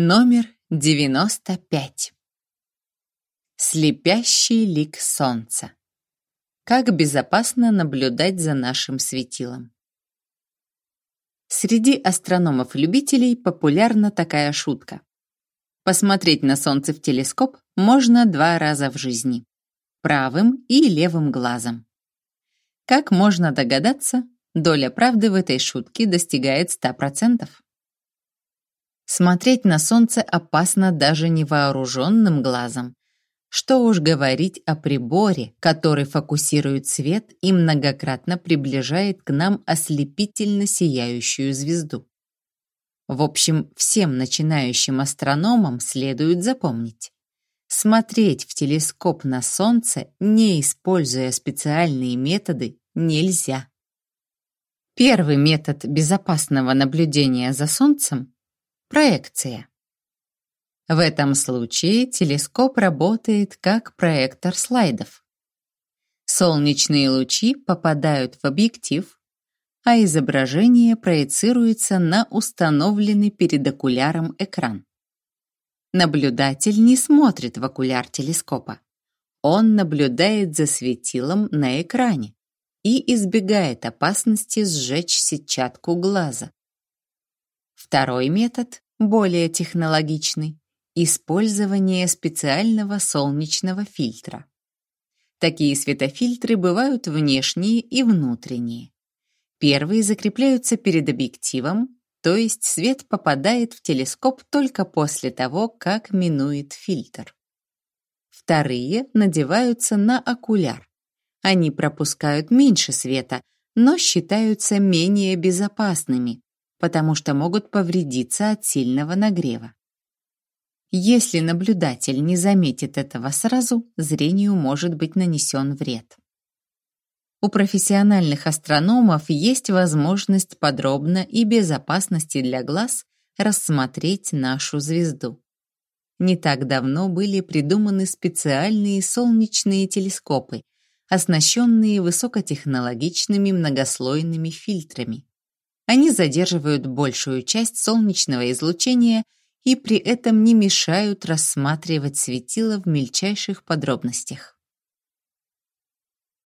Номер 95. Слепящий лик солнца. Как безопасно наблюдать за нашим светилом. Среди астрономов-любителей популярна такая шутка. Посмотреть на солнце в телескоп можно два раза в жизни. Правым и левым глазом. Как можно догадаться, доля правды в этой шутке достигает 100%. Смотреть на солнце опасно даже невооруженным глазом. Что уж говорить о приборе, который фокусирует свет и многократно приближает к нам ослепительно сияющую звезду. В общем, всем начинающим астрономам следует запомнить. Смотреть в телескоп на Солнце, не используя специальные методы, нельзя. Первый метод безопасного наблюдения за Солнцем – проекция. В этом случае телескоп работает как проектор слайдов. Солнечные лучи попадают в объектив, а изображение проецируется на установленный перед окуляром экран. Наблюдатель не смотрит в окуляр телескопа. Он наблюдает за светилом на экране и избегает опасности сжечь сетчатку глаза. Второй метод, более технологичный, Использование специального солнечного фильтра. Такие светофильтры бывают внешние и внутренние. Первые закрепляются перед объективом, то есть свет попадает в телескоп только после того, как минует фильтр. Вторые надеваются на окуляр. Они пропускают меньше света, но считаются менее безопасными, потому что могут повредиться от сильного нагрева. Если наблюдатель не заметит этого сразу, зрению может быть нанесен вред. У профессиональных астрономов есть возможность подробно и без опасности для глаз рассмотреть нашу звезду. Не так давно были придуманы специальные солнечные телескопы, оснащенные высокотехнологичными многослойными фильтрами. Они задерживают большую часть солнечного излучения и при этом не мешают рассматривать светило в мельчайших подробностях.